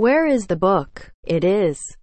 Where is the book? It is.